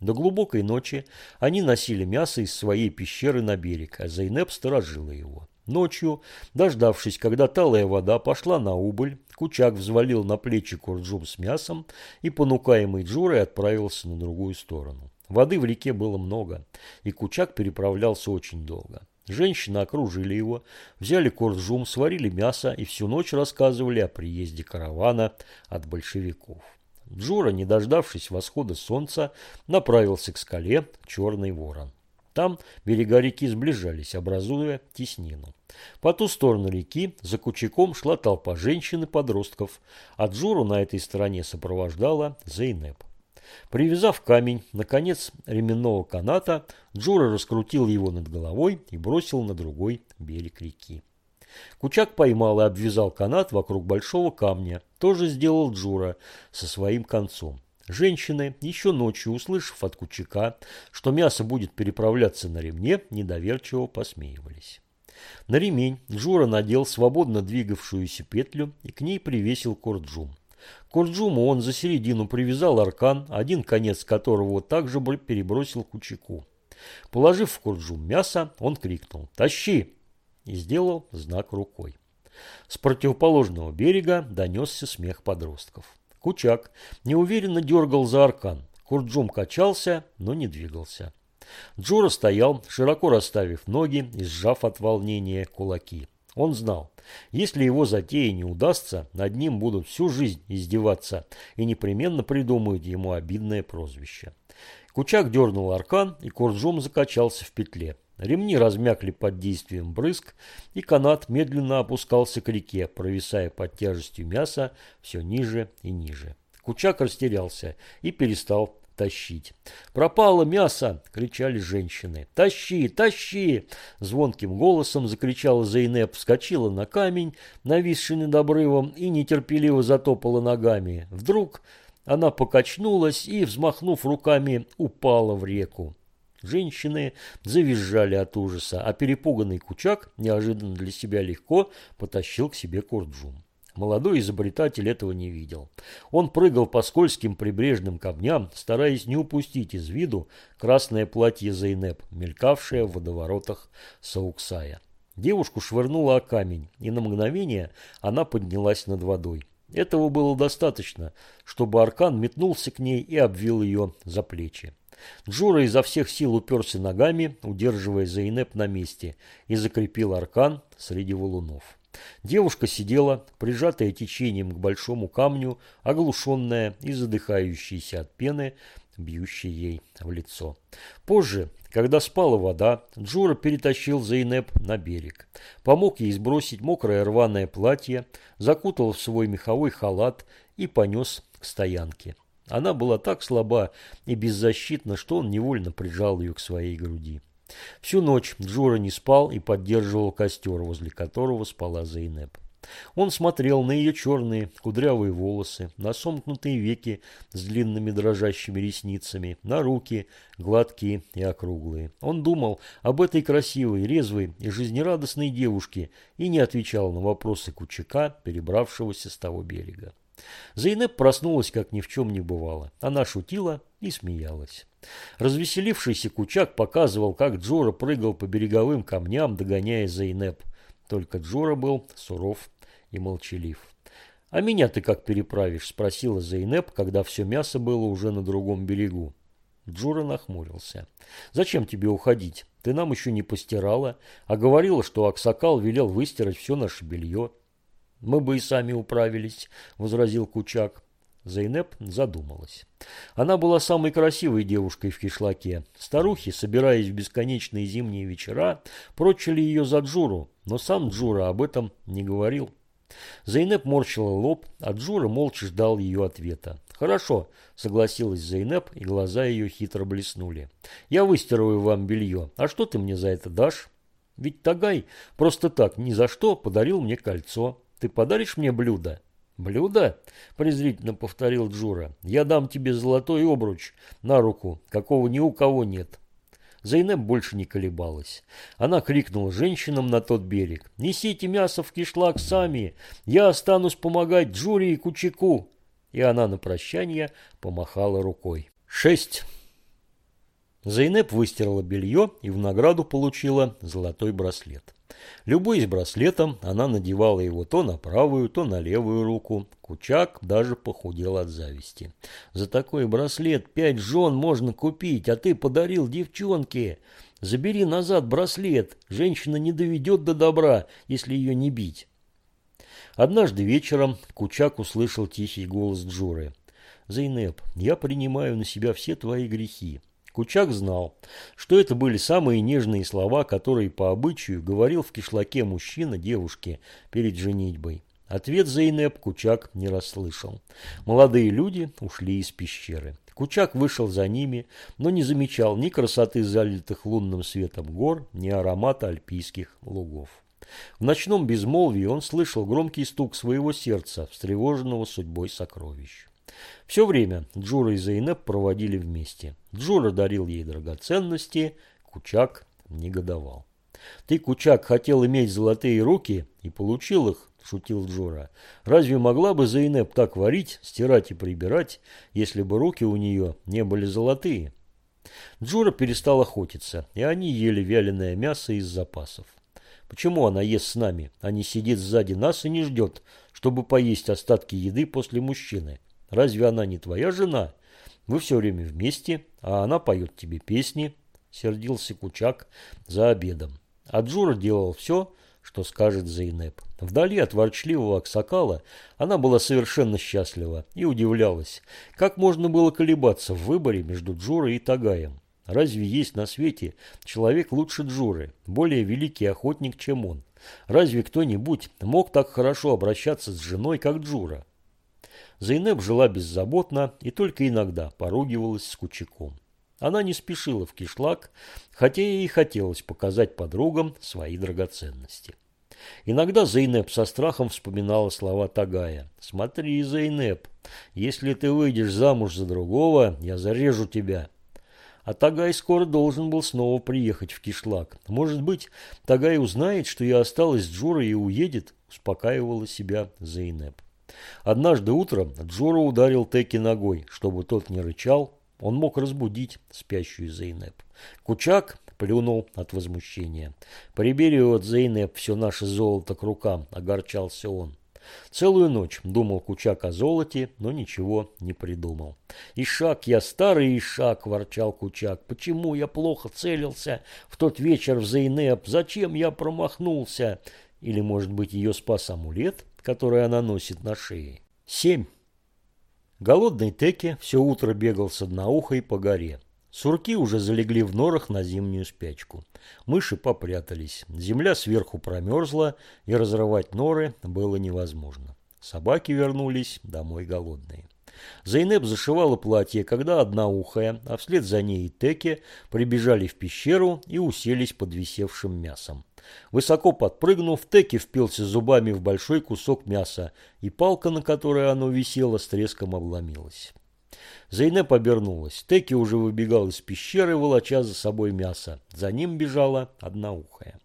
До глубокой ночи они носили мясо из своей пещеры на берег, а Зайнеп сторожила его. Ночью, дождавшись, когда талая вода пошла на убыль, Кучак взвалил на плечи курджум с мясом и, понукаемый Джурой, отправился на другую сторону. Воды в реке было много, и Кучак переправлялся очень долго. Женщины окружили его, взяли коржум, сварили мясо и всю ночь рассказывали о приезде каравана от большевиков. Джура, не дождавшись восхода солнца, направился к скале Черный Ворон. Там берега реки сближались, образуя теснину. По ту сторону реки за Кучаком шла толпа женщин и подростков, а Джуру на этой стороне сопровождала Зейнеп. Привязав камень на конец ременного каната, Джура раскрутил его над головой и бросил на другой берег реки. Кучак поймал и обвязал канат вокруг большого камня. Тоже сделал Джура со своим концом. Женщины, еще ночью услышав от Кучака, что мясо будет переправляться на ремне, недоверчиво посмеивались. На ремень Джура надел свободно двигавшуюся петлю и к ней привесил корджум. К корджуму он за середину привязал аркан, один конец которого также перебросил к учеку. Положив в корджум мясо, он крикнул «Тащи!» и сделал знак рукой. С противоположного берега донесся смех подростков. Кучак неуверенно дергал за аркан. Курджум качался, но не двигался. Джура стоял, широко расставив ноги и сжав от волнения кулаки. Он знал, если его затея не удастся, над ним будут всю жизнь издеваться и непременно придумают ему обидное прозвище. Кучак дернул аркан, и Курджум закачался в петле. Ремни размякли под действием брызг, и канат медленно опускался к реке, провисая под тяжестью мяса все ниже и ниже. Кучак растерялся и перестал тащить. «Пропало мясо!» – кричали женщины. «Тащи! Тащи!» – звонким голосом закричала Зейнеп, вскочила на камень, нависший над обрывом, и нетерпеливо затопала ногами. Вдруг она покачнулась и, взмахнув руками, упала в реку. Женщины завизжали от ужаса, а перепуганный Кучак неожиданно для себя легко потащил к себе Курджум. Молодой изобретатель этого не видел. Он прыгал по скользким прибрежным камням, стараясь не упустить из виду красное платье Зейнеп, мелькавшее в водоворотах Сауксая. Девушку швырнула о камень, и на мгновение она поднялась над водой. Этого было достаточно, чтобы Аркан метнулся к ней и обвил ее за плечи. Джура изо всех сил уперся ногами, удерживая Зейнеп на месте, и закрепил аркан среди валунов. Девушка сидела, прижатая течением к большому камню, оглушенная и задыхающаяся от пены, бьющей ей в лицо. Позже, когда спала вода, Джура перетащил Зейнеп на берег. Помог ей сбросить мокрое рваное платье, закутал в свой меховой халат и понес к стоянке. Она была так слаба и беззащитна, что он невольно прижал ее к своей груди. Всю ночь Джура не спал и поддерживал костер, возле которого спала Зейнеп. Он смотрел на ее черные кудрявые волосы, на сомкнутые веки с длинными дрожащими ресницами, на руки, гладкие и округлые. Он думал об этой красивой, резвой и жизнерадостной девушке и не отвечал на вопросы Кучака, перебравшегося с того берега. Зейнеп проснулась, как ни в чем не бывало. Она шутила и смеялась. Развеселившийся Кучак показывал, как Джора прыгал по береговым камням, догоняя Зейнеп. Только Джора был суров и молчалив. «А меня ты как переправишь?» – спросила Зейнеп, когда все мясо было уже на другом берегу. Джура нахмурился. «Зачем тебе уходить? Ты нам еще не постирала, а говорила, что Аксакал велел выстирать все наше белье». «Мы бы и сами управились», – возразил Кучак. Зайнеп задумалась. Она была самой красивой девушкой в кишлаке. Старухи, собираясь в бесконечные зимние вечера, прочили ее за Джуру, но сам Джура об этом не говорил. Зайнеп морщила лоб, а Джура молча ждал ее ответа. «Хорошо», — согласилась Зайнеп, и глаза ее хитро блеснули. «Я выстирываю вам белье. А что ты мне за это дашь?» «Ведь Тагай просто так, ни за что, подарил мне кольцо». Ты подаришь мне блюдо?» «Блюдо?» – презрительно повторил Джура. «Я дам тебе золотой обруч на руку, какого ни у кого нет». Зайнеп больше не колебалась. Она крикнула женщинам на тот берег. «Несите мясо в кишлак сами! Я останусь помогать Джуре и Кучаку!» И она на прощание помахала рукой. Шесть. Зайнеп выстирала белье и в награду получила золотой браслет. Любуясь браслетом, она надевала его то на правую, то на левую руку. Кучак даже похудел от зависти. «За такой браслет пять жен можно купить, а ты подарил девчонке. Забери назад браслет, женщина не доведет до добра, если ее не бить». Однажды вечером Кучак услышал тихий голос Джуры. «Зейнеп, я принимаю на себя все твои грехи. Кучак знал, что это были самые нежные слова, которые по обычаю говорил в кишлаке мужчина девушке перед женитьбой. Ответ Зейнеп Кучак не расслышал. Молодые люди ушли из пещеры. Кучак вышел за ними, но не замечал ни красоты залитых лунным светом гор, ни аромата альпийских лугов. В ночном безмолвии он слышал громкий стук своего сердца, встревоженного судьбой сокровищ. Все время Джура и Зейнеп проводили вместе. Джура дарил ей драгоценности, Кучак негодовал. Ты, Кучак, хотел иметь золотые руки и получил их, шутил Джора. Разве могла бы Зейнеп так варить, стирать и прибирать, если бы руки у нее не были золотые? Джора перестал охотиться, и они ели вяленое мясо из запасов. Почему она ест с нами, а не сидит сзади нас и не ждет, чтобы поесть остатки еды после мужчины? Разве она не твоя жена? Вы все время вместе, а она поет тебе песни, сердился Кучак за обедом. А Джура делал все, что скажет Зейнеп. Вдали от ворчливого Аксакала она была совершенно счастлива и удивлялась, как можно было колебаться в выборе между Джурой и Тагаем. Разве есть на свете человек лучше Джуры, более великий охотник, чем он? Разве кто-нибудь мог так хорошо обращаться с женой, как Джура? Зейнеп жила беззаботно и только иногда поругивалась с Кучаком. Она не спешила в кишлак, хотя ей хотелось показать подругам свои драгоценности. Иногда Зейнеп со страхом вспоминала слова Тагая. «Смотри, Зейнеп, если ты выйдешь замуж за другого, я зарежу тебя». А Тагай скоро должен был снова приехать в Кишлак. Может быть, Тагай узнает, что я осталась с Джурой и уедет, успокаивала себя Зейнеп. Однажды утром Джура ударил Теки ногой, чтобы тот не рычал, он мог разбудить спящую Зейнеп. Кучак плюнул от возмущения. «Приберет Зейнеп все наше золото к рукам», – огорчался он. Целую ночь думал Кучак о золоте, но ничего не придумал. «Ишак, я старый Ишак!» – ворчал Кучак. «Почему я плохо целился в тот вечер в Зейнеп? Зачем я промахнулся?» Или, может быть, ее спас амулет, который она носит на шее? Семь. Голодный Теки все утро бегал с одноухой по горе. Сурки уже залегли в норах на зимнюю спячку. Мыши попрятались. Земля сверху промерзла, и разрывать норы было невозможно. Собаки вернулись домой голодные. Зайнеп зашивала платье, когда одноухая, а вслед за ней и Теки прибежали в пещеру и уселись под висевшим мясом. Высоко подпрыгнув, Теки впился зубами в большой кусок мяса, и палка, на которой оно висело, с треском обломилась. Зайнеп обернулась. Теки уже выбегал из пещеры, волоча за собой мясо. За ним бежала одноухая.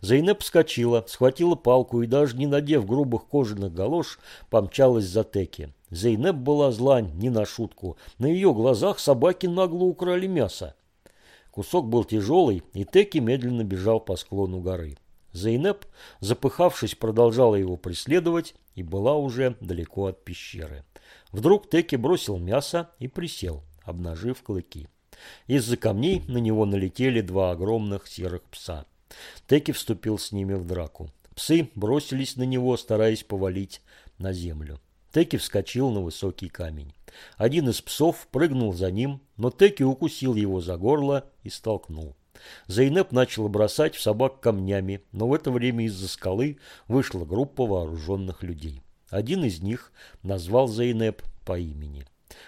Зайнеп вскочила, схватила палку и, даже не надев грубых кожаных галош, помчалась за Теки. Зейнеп была зла не на шутку. На ее глазах собаки нагло украли мясо. Кусок был тяжелый, и Теки медленно бежал по склону горы. Зейнеп, запыхавшись, продолжала его преследовать и была уже далеко от пещеры. Вдруг Теки бросил мясо и присел, обнажив клыки. Из-за камней на него налетели два огромных серых пса. Теки вступил с ними в драку. Псы бросились на него, стараясь повалить на землю. Теки вскочил на высокий камень. Один из псов прыгнул за ним, но Теки укусил его за горло и столкнул. Зайнеп начал бросать в собак камнями, но в это время из-за скалы вышла группа вооруженных людей. Один из них назвал Зайнеп по имени.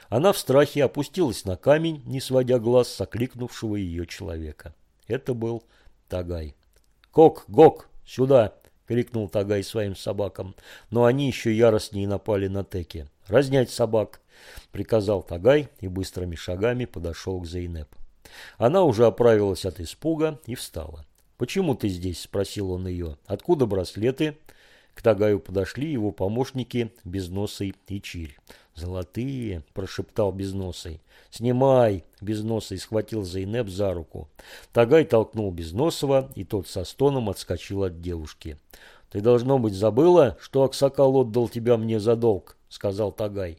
Она в страхе опустилась на камень, не сводя глаз с окликнувшего ее человека. Это был Тагай. «Кок, Гок, сюда!» – крикнул Тагай своим собакам, но они еще яростнее напали на Теки. «Разнять собак!» – приказал Тагай и быстрыми шагами подошел к Зейнеп. Она уже оправилась от испуга и встала. «Почему ты здесь?» – спросил он ее. «Откуда браслеты?» К Тагаю подошли его помощники Безносый и Чирь. «Золотые!» – прошептал Безносый. «Снимай!» – Безносый схватил Зайнеп за руку. Тагай толкнул Безносова, и тот со стоном отскочил от девушки. «Ты, должно быть, забыла, что Аксакал отдал тебя мне за долг?» – сказал Тагай.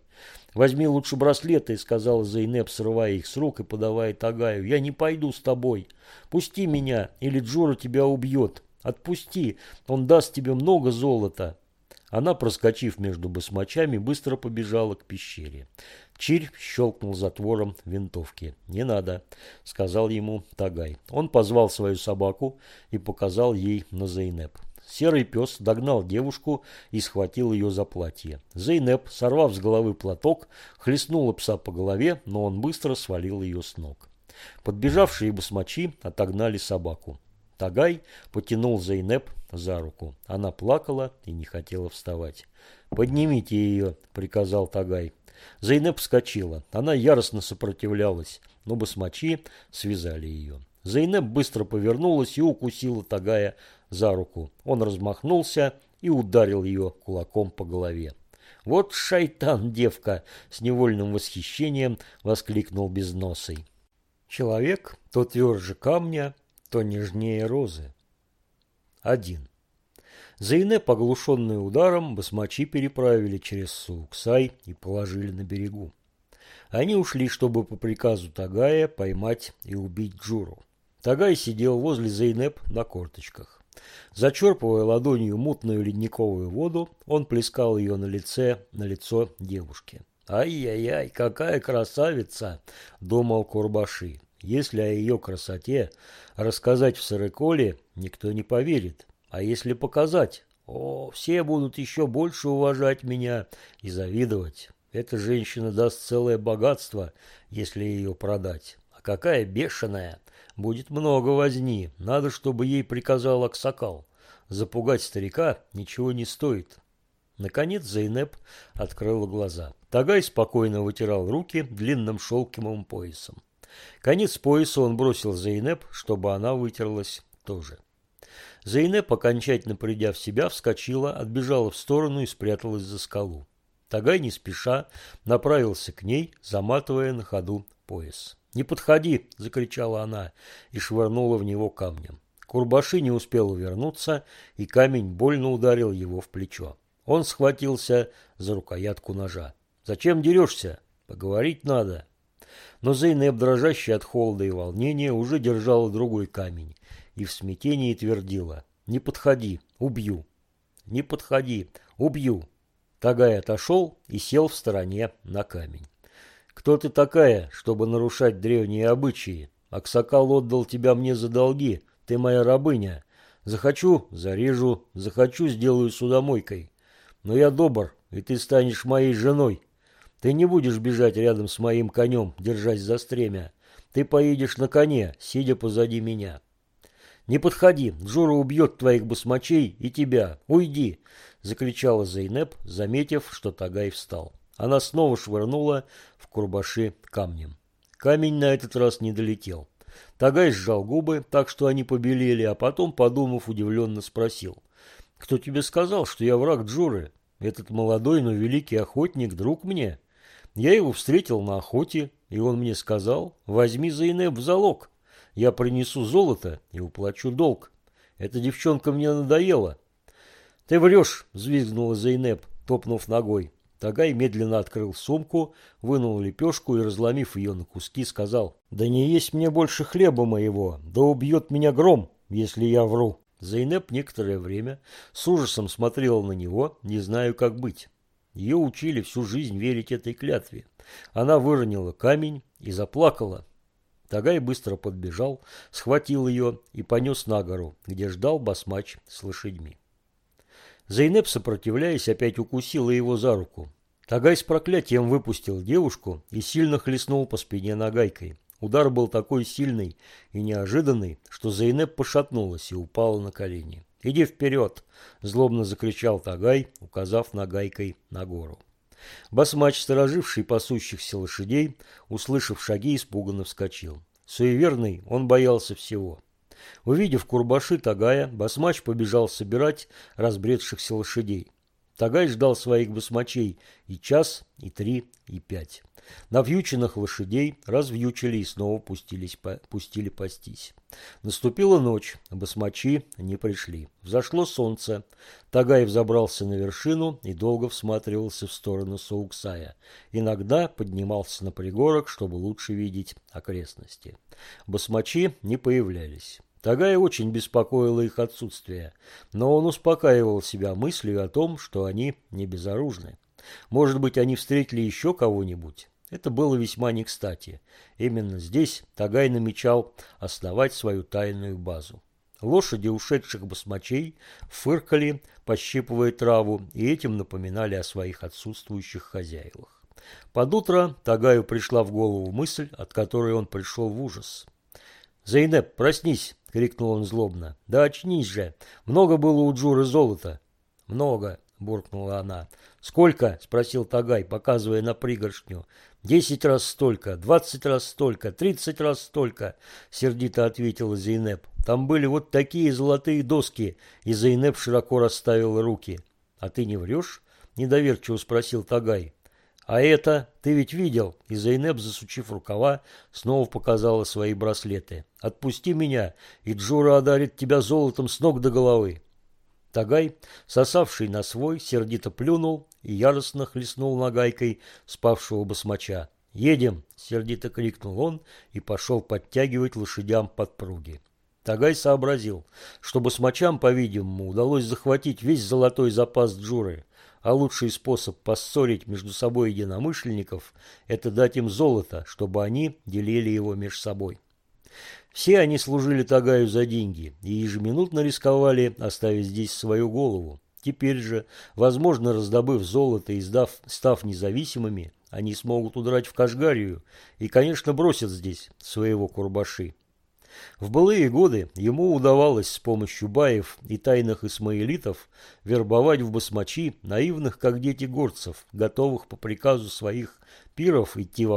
«Возьми лучше браслеты», – сказала Зайнеп, срывая их с рук и подавая Тагаю. «Я не пойду с тобой. Пусти меня, или Джура тебя убьет. Отпусти, он даст тебе много золота». Она, проскочив между басмачами, быстро побежала к пещере. Чирь щелкнул затвором винтовки. «Не надо», — сказал ему Тагай. Он позвал свою собаку и показал ей на Зейнеп. Серый пес догнал девушку и схватил ее за платье. Зейнеп, сорвав с головы платок, хлестнула пса по голове, но он быстро свалил ее с ног. Подбежавшие басмачи отогнали собаку. Тагай потянул Зейнеп за руку. Она плакала и не хотела вставать. «Поднимите ее», — приказал Тагай. Зейнеп вскочила. Она яростно сопротивлялась, но басмачи связали ее. Зайнеп быстро повернулась и укусила Тагая за руку. Он размахнулся и ударил ее кулаком по голове. «Вот шайтан, девка!» — с невольным восхищением воскликнул безносый. Человек то тверже камня, то нежнее розы. Один. Зайнеп, оглушенный ударом, басмачи переправили через Суксай и положили на берегу. Они ушли, чтобы по приказу Тагая поймать и убить Джуру. Тагай сидел возле Зайнеп на корточках. Зачерпывая ладонью мутную ледниковую воду, он плескал ее на лице, на лицо девушки. «Ай-яй-яй, какая красавица!» – думал Курбаши. «Если о ее красоте рассказать в Сарыколе, никто не поверит. А если показать, о, все будут еще больше уважать меня и завидовать. Эта женщина даст целое богатство, если ее продать. А какая бешеная! Будет много возни. Надо, чтобы ей приказал Аксакал. Запугать старика ничего не стоит. Наконец Зайнеп открыла глаза. Тагай спокойно вытирал руки длинным шелкимым поясом. Конец пояса он бросил Зайнеп, чтобы она вытерлась тоже. Зайнеп, окончательно придя в себя, вскочила, отбежала в сторону и спряталась за скалу. Тагай не спеша направился к ней, заматывая на ходу пояс. «Не подходи!» – закричала она и швырнула в него камнем. Курбаши не успел увернуться, и камень больно ударил его в плечо. Он схватился за рукоятку ножа. «Зачем дерешься? Поговорить надо». Но Зейнеп, дрожащая от холода и волнения, уже держала другой камень и в смятении твердила «Не подходи, убью». «Не подходи, убью». Тагай отошел и сел в стороне на камень. «Кто ты такая, чтобы нарушать древние обычаи? Аксакал отдал тебя мне за долги, ты моя рабыня. Захочу – зарежу, захочу – сделаю судомойкой. Но я добр, и ты станешь моей женой. Ты не будешь бежать рядом с моим конем, держась за стремя. Ты поедешь на коне, сидя позади меня». «Не подходи, Джура убьет твоих басмачей и тебя. Уйди!» – закричала Зайнеп, заметив, что Тагай встал. Она снова швырнула в Курбаши камнем. Камень на этот раз не долетел. Тагай сжал губы, так что они побелели, а потом, подумав, удивленно спросил. «Кто тебе сказал, что я враг Джуры? Этот молодой, но великий охотник – друг мне. Я его встретил на охоте, и он мне сказал, возьми Зайнеп в залог». Я принесу золото и уплачу долг. Эта девчонка мне надоела. Ты врешь, взвизгнула Зейнеп, топнув ногой. Тагай медленно открыл сумку, вынул лепешку и, разломив ее на куски, сказал, «Да не есть мне больше хлеба моего, да убьет меня гром, если я вру». Зейнеп некоторое время с ужасом смотрела на него, не знаю, как быть. Ее учили всю жизнь верить этой клятве. Она выронила камень и заплакала, Тагай быстро подбежал, схватил ее и понес на гору, где ждал басмач с лошадьми. Зайнеп, сопротивляясь, опять укусила его за руку. Тагай с проклятием выпустил девушку и сильно хлестнул по спине нагайкой. Удар был такой сильный и неожиданный, что Зайнеп пошатнулась и упала на колени. «Иди вперед!» – злобно закричал Тагай, указав нагайкой на гору. Басмач, стороживший пасущихся лошадей, услышав шаги, испуганно вскочил. Суеверный, он боялся всего. Увидев Курбаши Тагая, басмач побежал собирать разбредшихся лошадей. Тагай ждал своих басмачей и час, и три, и пять. Навьюченных лошадей развьючили и снова пустились, пустили пастись. Наступила ночь, басмачи не пришли. Взошло солнце. Тагаев забрался на вершину и долго всматривался в сторону Сауксая. Иногда поднимался на пригорок, чтобы лучше видеть окрестности. Басмачи не появлялись. Тагая очень беспокоило их отсутствие, но он успокаивал себя мыслью о том, что они не безоружны. Может быть, они встретили еще кого-нибудь? Это было весьма не кстати. Именно здесь Тагай намечал основать свою тайную базу. Лошади ушедших басмачей фыркали, пощипывая траву, и этим напоминали о своих отсутствующих хозяевах. Под утро Тагаю пришла в голову мысль, от которой он пришел в ужас. «Зайнеп, проснись!» — крикнул он злобно. «Да очнись же! Много было у Джуры золота!» «Много!» – буркнула она. «Сколько?» – спросил Тагай, показывая на пригоршню. «Десять раз столько, двадцать раз столько, тридцать раз столько», — сердито ответила Зейнеп. «Там были вот такие золотые доски», и Зейнеп широко расставила руки. «А ты не врешь?» — недоверчиво спросил Тагай. «А это ты ведь видел?» И Зейнеп, засучив рукава, снова показала свои браслеты. «Отпусти меня, и Джура одарит тебя золотом с ног до головы». Тагай, сосавший на свой, сердито плюнул и яростно хлестнул нагайкой спавшего басмача. «Едем!» – сердито крикнул он и пошел подтягивать лошадям подпруги. Тагай сообразил, что басмачам, по-видимому, удалось захватить весь золотой запас Джуры, а лучший способ поссорить между собой единомышленников – это дать им золото, чтобы они делили его между собой. Все они служили Тагаю за деньги и ежеминутно рисковали оставить здесь свою голову. Теперь же, возможно, раздобыв золото и сдав, став независимыми, они смогут удрать в Кашгарию и, конечно, бросят здесь своего Курбаши. В былые годы ему удавалось с помощью баев и тайных исмаилитов вербовать в басмачи наивных, как дети горцев, готовых по приказу своих пиров идти во